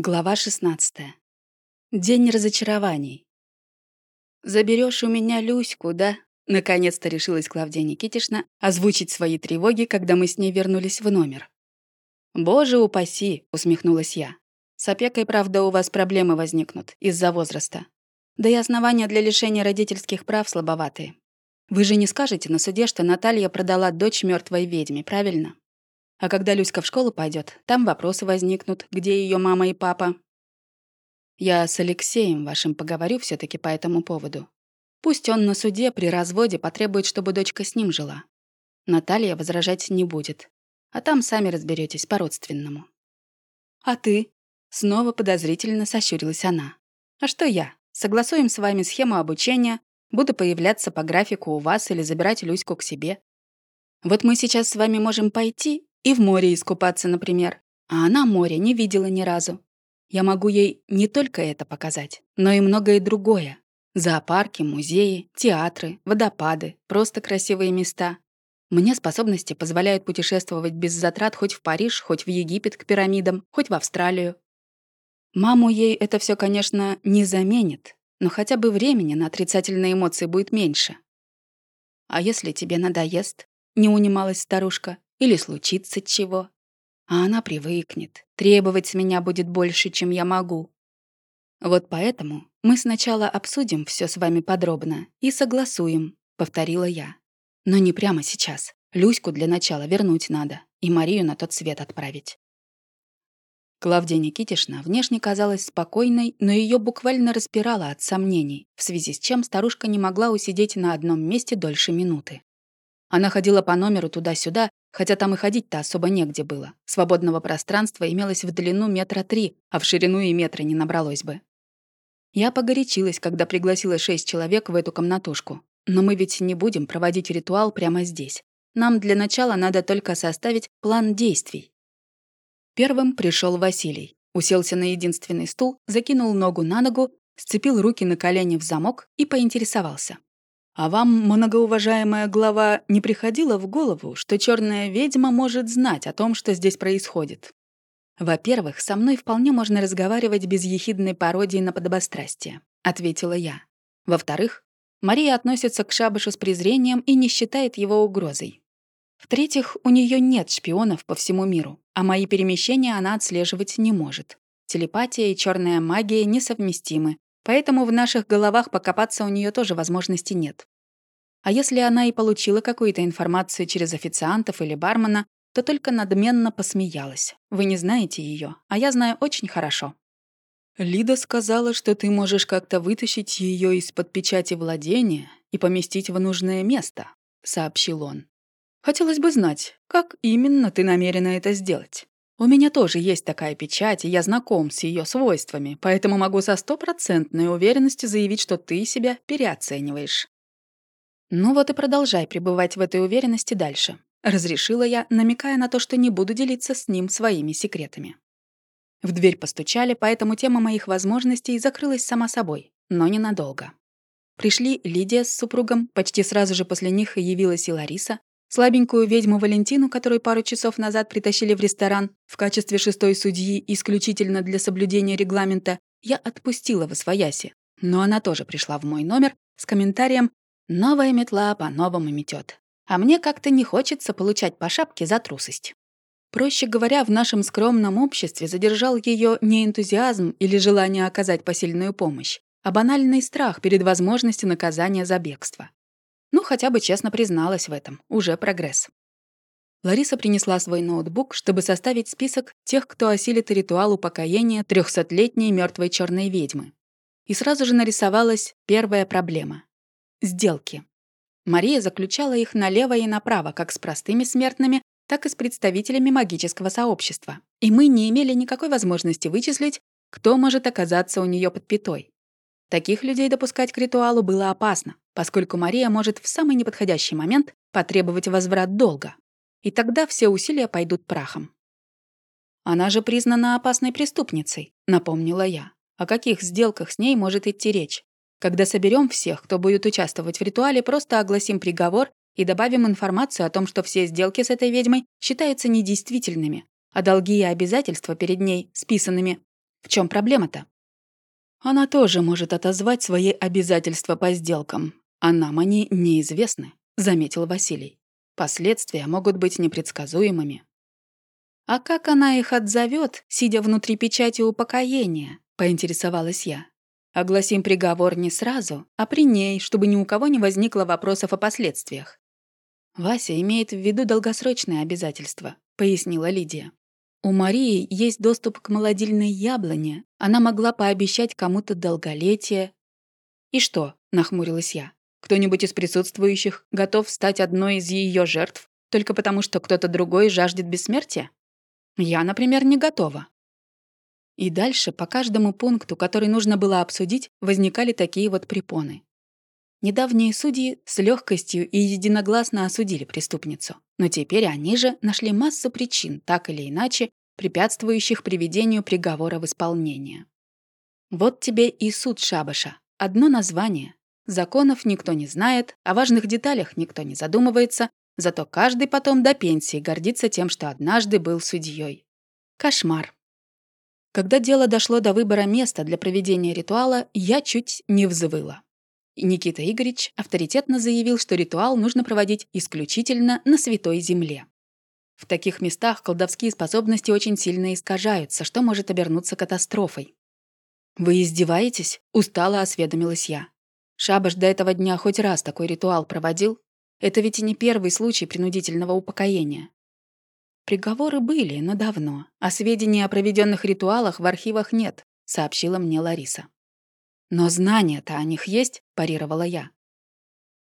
Глава 16. День разочарований. «Заберешь у меня Люську, да?» Наконец-то решилась Клавдия Никитишна озвучить свои тревоги, когда мы с ней вернулись в номер. «Боже упаси!» — усмехнулась я. «С опекой, правда, у вас проблемы возникнут из-за возраста. Да и основания для лишения родительских прав слабоватые. Вы же не скажете на суде, что Наталья продала дочь мертвой ведьме, правильно? А когда Люська в школу пойдет, там вопросы возникнут, где ее мама и папа. Я с Алексеем вашим поговорю все таки по этому поводу. Пусть он на суде при разводе потребует, чтобы дочка с ним жила. Наталья возражать не будет. А там сами разберетесь по-родственному. А ты? Снова подозрительно сощурилась она. А что я? Согласуем с вами схему обучения, буду появляться по графику у вас или забирать Люську к себе. Вот мы сейчас с вами можем пойти и в море искупаться, например. А она море не видела ни разу. Я могу ей не только это показать, но и многое другое. Зоопарки, музеи, театры, водопады, просто красивые места. Мне способности позволяют путешествовать без затрат хоть в Париж, хоть в Египет к пирамидам, хоть в Австралию. Маму ей это все, конечно, не заменит, но хотя бы времени на отрицательные эмоции будет меньше. «А если тебе надоест?» — не унималась старушка. Или случится чего. А она привыкнет, требовать с меня будет больше, чем я могу. Вот поэтому мы сначала обсудим все с вами подробно и согласуем, повторила я. Но не прямо сейчас. Люську для начала вернуть надо и Марию на тот свет отправить. Клавдия Никитишна внешне казалась спокойной, но ее буквально распирало от сомнений, в связи с чем старушка не могла усидеть на одном месте дольше минуты. Она ходила по номеру туда-сюда, хотя там и ходить-то особо негде было. Свободного пространства имелось в длину метра три, а в ширину и метра не набралось бы. Я погорячилась, когда пригласила шесть человек в эту комнатушку. Но мы ведь не будем проводить ритуал прямо здесь. Нам для начала надо только составить план действий. Первым пришел Василий. Уселся на единственный стул, закинул ногу на ногу, сцепил руки на колени в замок и поинтересовался. А вам, многоуважаемая глава, не приходило в голову, что черная ведьма может знать о том, что здесь происходит? Во-первых, со мной вполне можно разговаривать без ехидной пародии на подобострастие, ответила я. Во-вторых, Мария относится к шабашу с презрением и не считает его угрозой. В-третьих, у нее нет шпионов по всему миру, а мои перемещения она отслеживать не может. Телепатия и черная магия несовместимы, Поэтому в наших головах покопаться у нее тоже возможности нет. А если она и получила какую-то информацию через официантов или бармена, то только надменно посмеялась. Вы не знаете ее, а я знаю очень хорошо. Лида сказала, что ты можешь как-то вытащить ее из-под печати владения и поместить в нужное место, сообщил он. Хотелось бы знать, как именно ты намерена это сделать. У меня тоже есть такая печать, и я знаком с ее свойствами, поэтому могу со стопроцентной уверенностью заявить, что ты себя переоцениваешь. Ну вот и продолжай пребывать в этой уверенности дальше. Разрешила я, намекая на то, что не буду делиться с ним своими секретами. В дверь постучали, поэтому тема моих возможностей закрылась сама собой, но ненадолго. Пришли Лидия с супругом, почти сразу же после них явилась и Лариса, Слабенькую ведьму Валентину, которую пару часов назад притащили в ресторан в качестве шестой судьи исключительно для соблюдения регламента, я отпустила в освояси. Но она тоже пришла в мой номер с комментарием «Новая метла по-новому метет». А мне как-то не хочется получать по шапке за трусость. Проще говоря, в нашем скромном обществе задержал ее не энтузиазм или желание оказать посильную помощь, а банальный страх перед возможностью наказания за бегство. Ну, хотя бы честно призналась в этом. Уже прогресс. Лариса принесла свой ноутбук, чтобы составить список тех, кто осилит ритуал упокоения трехсотлетней мертвой черной ведьмы. И сразу же нарисовалась первая проблема — сделки. Мария заключала их налево и направо, как с простыми смертными, так и с представителями магического сообщества. И мы не имели никакой возможности вычислить, кто может оказаться у нее под пятой. Таких людей допускать к ритуалу было опасно, поскольку Мария может в самый неподходящий момент потребовать возврат долга. И тогда все усилия пойдут прахом. «Она же признана опасной преступницей», — напомнила я. О каких сделках с ней может идти речь? Когда соберем всех, кто будет участвовать в ритуале, просто огласим приговор и добавим информацию о том, что все сделки с этой ведьмой считаются недействительными, а долги и обязательства перед ней списанными. В чем проблема-то? Она тоже может отозвать свои обязательства по сделкам, а нам они неизвестны, заметил Василий. Последствия могут быть непредсказуемыми. А как она их отзовет, сидя внутри печати упокоения? поинтересовалась я. Огласим приговор не сразу, а при ней, чтобы ни у кого не возникло вопросов о последствиях. Вася имеет в виду долгосрочные обязательства, пояснила Лидия. У Марии есть доступ к молодильной яблоне. Она могла пообещать кому-то долголетие. «И что?» — нахмурилась я. «Кто-нибудь из присутствующих готов стать одной из ее жертв только потому, что кто-то другой жаждет бессмертия? Я, например, не готова». И дальше по каждому пункту, который нужно было обсудить, возникали такие вот препоны. Недавние судьи с легкостью и единогласно осудили преступницу, но теперь они же нашли массу причин, так или иначе, препятствующих приведению приговора в исполнение. Вот тебе и суд Шабаша. Одно название. Законов никто не знает, о важных деталях никто не задумывается, зато каждый потом до пенсии гордится тем, что однажды был судьей. Кошмар. Когда дело дошло до выбора места для проведения ритуала, я чуть не взвыла. Никита Игоревич авторитетно заявил, что ритуал нужно проводить исключительно на Святой Земле. В таких местах колдовские способности очень сильно искажаются, что может обернуться катастрофой. «Вы издеваетесь?» — устало осведомилась я. Шабаш до этого дня хоть раз такой ритуал проводил? Это ведь и не первый случай принудительного упокоения. Приговоры были, но давно, а сведений о проведенных ритуалах в архивах нет, сообщила мне Лариса. «Но знания-то о них есть?» – парировала я.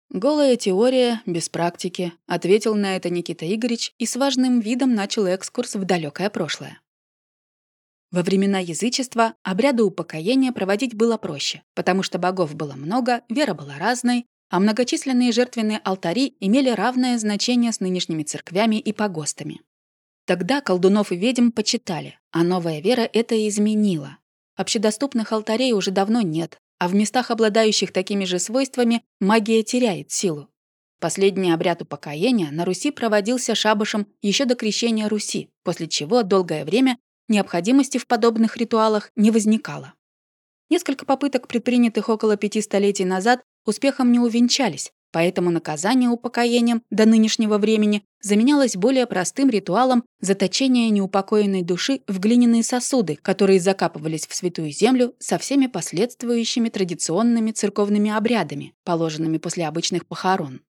«Голая теория, без практики», — ответил на это Никита Игоревич и с важным видом начал экскурс в далекое прошлое. Во времена язычества обряды упокоения проводить было проще, потому что богов было много, вера была разной, а многочисленные жертвенные алтари имели равное значение с нынешними церквями и погостами. Тогда колдунов и ведьм почитали, а новая вера это изменила. Общедоступных алтарей уже давно нет, а в местах, обладающих такими же свойствами, магия теряет силу. Последний обряд упокоения на Руси проводился шабашем еще до крещения Руси, после чего долгое время необходимости в подобных ритуалах не возникало. Несколько попыток, предпринятых около пяти столетий назад, успехом не увенчались, Поэтому наказание упокоением до нынешнего времени заменялось более простым ритуалом заточения неупокоенной души в глиняные сосуды, которые закапывались в святую землю со всеми последствующими традиционными церковными обрядами, положенными после обычных похорон.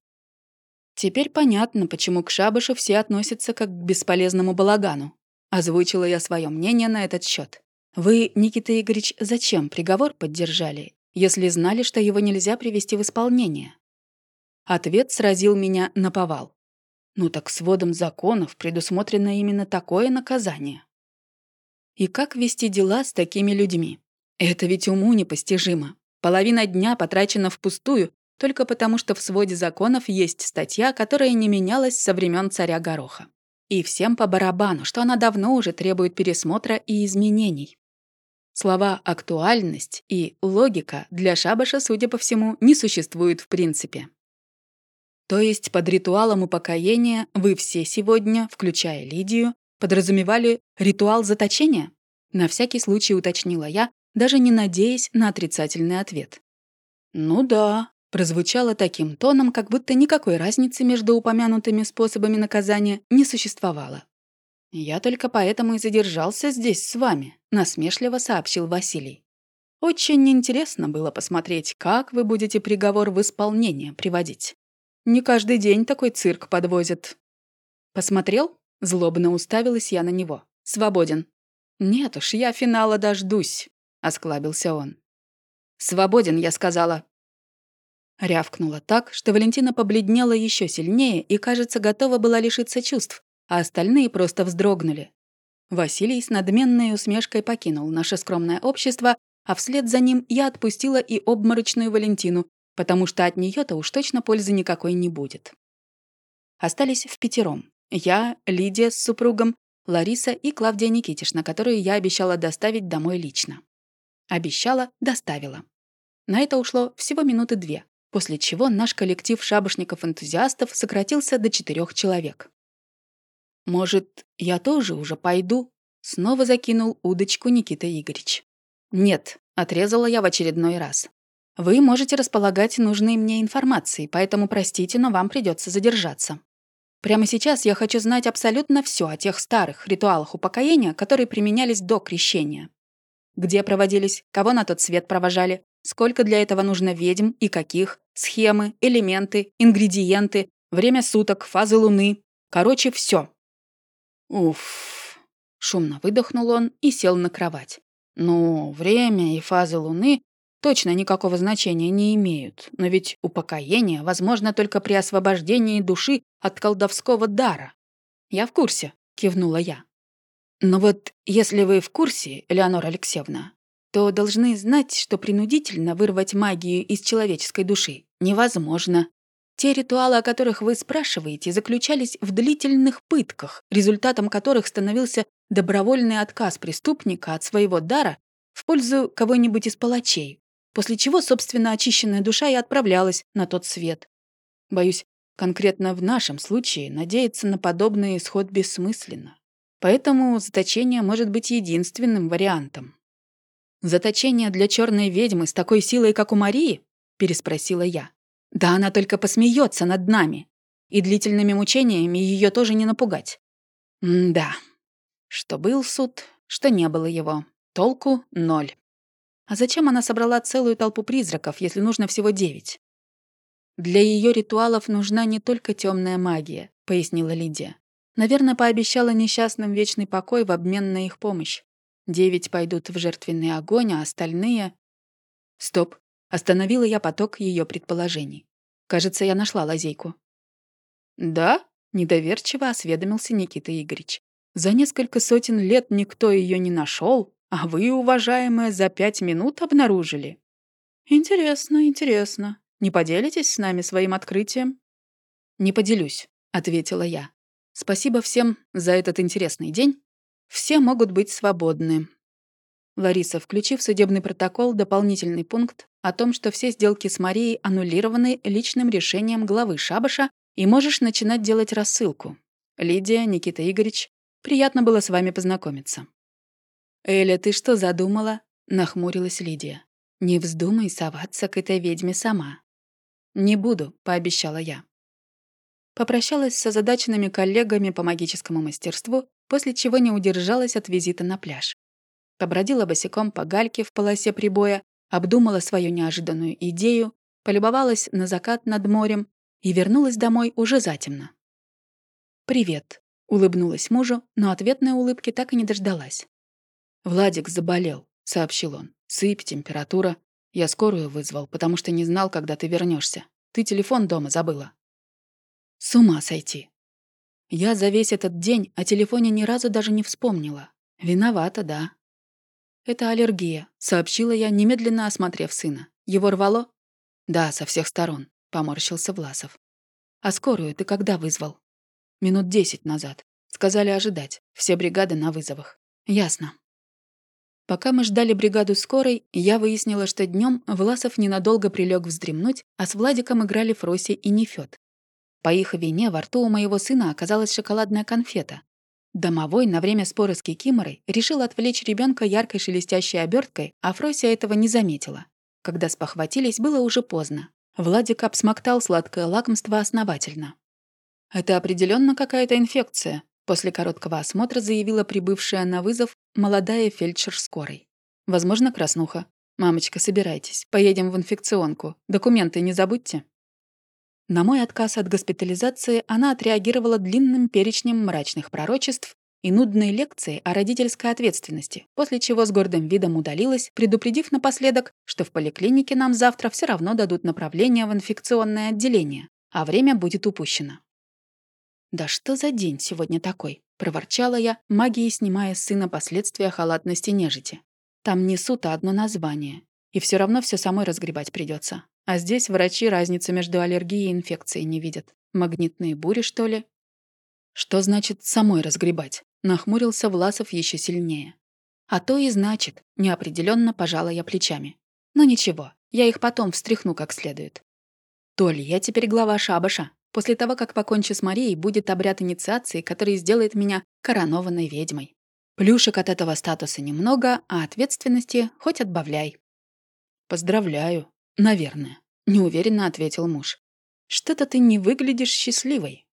Теперь понятно, почему к шабашу все относятся как к бесполезному балагану. Озвучила я свое мнение на этот счет. Вы, Никита Игоревич, зачем приговор поддержали, если знали, что его нельзя привести в исполнение? Ответ сразил меня на повал. Ну так с вводом законов предусмотрено именно такое наказание. И как вести дела с такими людьми? Это ведь уму непостижимо. Половина дня потрачена впустую, только потому что в своде законов есть статья, которая не менялась со времен царя Гороха. И всем по барабану, что она давно уже требует пересмотра и изменений. Слова «актуальность» и «логика» для шабаша, судя по всему, не существуют в принципе. То есть под ритуалом упокоения вы все сегодня, включая Лидию, подразумевали ритуал заточения? На всякий случай уточнила я, даже не надеясь на отрицательный ответ. «Ну да», — прозвучало таким тоном, как будто никакой разницы между упомянутыми способами наказания не существовало. «Я только поэтому и задержался здесь с вами», — насмешливо сообщил Василий. «Очень интересно было посмотреть, как вы будете приговор в исполнение приводить». Не каждый день такой цирк подвозят. Посмотрел? Злобно уставилась я на него. Свободен. Нет уж, я финала дождусь, осклабился он. Свободен, я сказала. Рявкнула так, что Валентина побледнела еще сильнее и, кажется, готова была лишиться чувств, а остальные просто вздрогнули. Василий с надменной усмешкой покинул наше скромное общество, а вслед за ним я отпустила и обморочную Валентину, потому что от нее то уж точно пользы никакой не будет. Остались в пятером. Я, Лидия с супругом, Лариса и Клавдия Никитишна, которую я обещала доставить домой лично. Обещала, доставила. На это ушло всего минуты две, после чего наш коллектив шабашников-энтузиастов сократился до четырех человек. «Может, я тоже уже пойду?» Снова закинул удочку Никита Игоревич. «Нет», — отрезала я в очередной раз. «Вы можете располагать нужной мне информацией, поэтому простите, но вам придется задержаться. Прямо сейчас я хочу знать абсолютно все о тех старых ритуалах упокоения, которые применялись до крещения. Где проводились, кого на тот свет провожали, сколько для этого нужно ведьм и каких, схемы, элементы, ингредиенты, время суток, фазы луны. Короче, все. Уф. Шумно выдохнул он и сел на кровать. Ну, время и фазы луны точно никакого значения не имеют, но ведь упокоение возможно только при освобождении души от колдовского дара. Я в курсе, кивнула я. Но вот если вы в курсе, Элеонора Алексеевна, то должны знать, что принудительно вырвать магию из человеческой души невозможно. Те ритуалы, о которых вы спрашиваете, заключались в длительных пытках, результатом которых становился добровольный отказ преступника от своего дара в пользу кого-нибудь из палачей, после чего, собственно, очищенная душа и отправлялась на тот свет. Боюсь, конкретно в нашем случае надеяться на подобный исход бессмысленно. Поэтому заточение может быть единственным вариантом. «Заточение для черной ведьмы с такой силой, как у Марии?» — переспросила я. «Да она только посмеется над нами. И длительными мучениями ее тоже не напугать». М-да. Что был суд, что не было его. Толку — ноль. А зачем она собрала целую толпу призраков, если нужно всего девять? Для ее ритуалов нужна не только темная магия, пояснила Лидия. Наверное, пообещала несчастным вечный покой в обмен на их помощь. Девять пойдут в жертвенный огонь, а остальные... Стоп. Остановила я поток ее предположений. Кажется, я нашла лазейку. Да? Недоверчиво осведомился Никита Игоревич. За несколько сотен лет никто ее не нашел, а вы, уважаемая, за пять минут обнаружили. Интересно, интересно. Не поделитесь с нами своим открытием? Не поделюсь, ответила я. Спасибо всем за этот интересный день. Все могут быть свободны. Лариса, включив судебный протокол дополнительный пункт о том, что все сделки с Марией аннулированы личным решением главы Шабаша, и можешь начинать делать рассылку. Лидия, Никита Игоревич, приятно было с вами познакомиться. «Эля, ты что задумала?» — нахмурилась Лидия. «Не вздумай соваться к этой ведьме сама». «Не буду», — пообещала я. Попрощалась с озадаченными коллегами по магическому мастерству, после чего не удержалась от визита на пляж. Побродила босиком по гальке в полосе прибоя, обдумала свою неожиданную идею, полюбовалась на закат над морем и вернулась домой уже затемно. «Привет», — улыбнулась мужу, но ответной улыбки так и не дождалась. «Владик заболел», — сообщил он. «Сыпь, температура. Я скорую вызвал, потому что не знал, когда ты вернешься. Ты телефон дома забыла». «С ума сойти». Я за весь этот день о телефоне ни разу даже не вспомнила. Виновата, да. «Это аллергия», — сообщила я, немедленно осмотрев сына. «Его рвало?» «Да, со всех сторон», — поморщился Власов. «А скорую ты когда вызвал?» «Минут десять назад. Сказали ожидать. Все бригады на вызовах». «Ясно». Пока мы ждали бригаду скорой, я выяснила, что днем Власов ненадолго прилег вздремнуть, а с Владиком играли Фроси и Нефёд. По их вине во рту у моего сына оказалась шоколадная конфета. Домовой на время спора с Кикиморой решил отвлечь ребенка яркой шелестящей оберткой, а Фрося этого не заметила. Когда спохватились, было уже поздно. Владик обсмоктал сладкое лакомство основательно. «Это определенно какая-то инфекция», После короткого осмотра заявила прибывшая на вызов молодая фельдшер скорой. «Возможно, краснуха. Мамочка, собирайтесь. Поедем в инфекционку. Документы не забудьте». На мой отказ от госпитализации она отреагировала длинным перечнем мрачных пророчеств и нудной лекцией о родительской ответственности, после чего с гордым видом удалилась, предупредив напоследок, что в поликлинике нам завтра все равно дадут направление в инфекционное отделение, а время будет упущено. «Да что за день сегодня такой?» — проворчала я, магией снимая с сына последствия халатности нежити. «Там несут одно название, и все равно все самой разгребать придется. А здесь врачи разницу между аллергией и инфекцией не видят. Магнитные бури, что ли?» «Что значит «самой разгребать»?» — нахмурился Власов еще сильнее. «А то и значит», — неопределенно пожала я плечами. «Но ничего, я их потом встряхну как следует». «Толь, я теперь глава шабаша, После того, как покончу с Марией, будет обряд инициации, который сделает меня коронованной ведьмой. Плюшек от этого статуса немного, а ответственности хоть отбавляй. «Поздравляю. Наверное», — неуверенно ответил муж. «Что-то ты не выглядишь счастливой».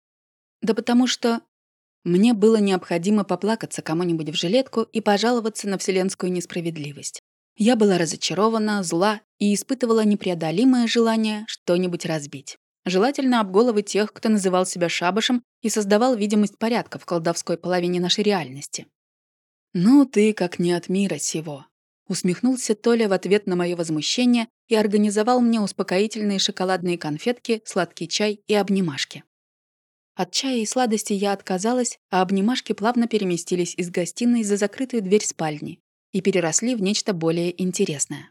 «Да потому что мне было необходимо поплакаться кому-нибудь в жилетку и пожаловаться на вселенскую несправедливость. Я была разочарована, зла и испытывала непреодолимое желание что-нибудь разбить. Желательно об головы тех, кто называл себя шабашем и создавал видимость порядка в колдовской половине нашей реальности. «Ну ты как не от мира сего», — усмехнулся Толя в ответ на мое возмущение и организовал мне успокоительные шоколадные конфетки, сладкий чай и обнимашки. От чая и сладости я отказалась, а обнимашки плавно переместились из гостиной за закрытую дверь спальни и переросли в нечто более интересное.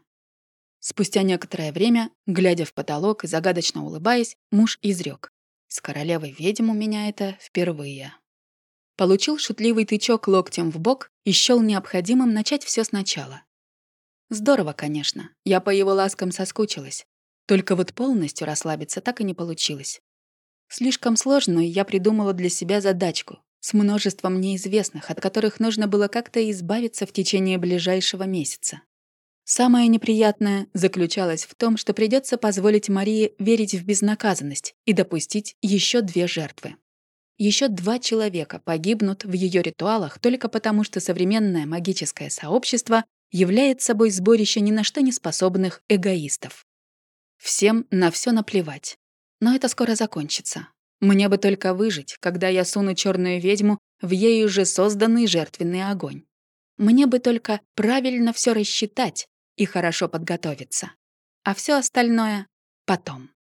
Спустя некоторое время, глядя в потолок и загадочно улыбаясь, муж изрек: «С королевой ведьм у меня это впервые». Получил шутливый тычок локтем в бок и счёл необходимым начать все сначала. Здорово, конечно, я по его ласкам соскучилась. Только вот полностью расслабиться так и не получилось. Слишком сложную я придумала для себя задачку с множеством неизвестных, от которых нужно было как-то избавиться в течение ближайшего месяца. Самое неприятное заключалось в том, что придется позволить Марии верить в безнаказанность и допустить еще две жертвы. Еще два человека погибнут в ее ритуалах только потому, что современное магическое сообщество является собой сборище ни на что не способных эгоистов. Всем на все наплевать. Но это скоро закончится. Мне бы только выжить, когда я суну черную ведьму в ей уже созданный жертвенный огонь. Мне бы только правильно все рассчитать и хорошо подготовиться. А все остальное — потом.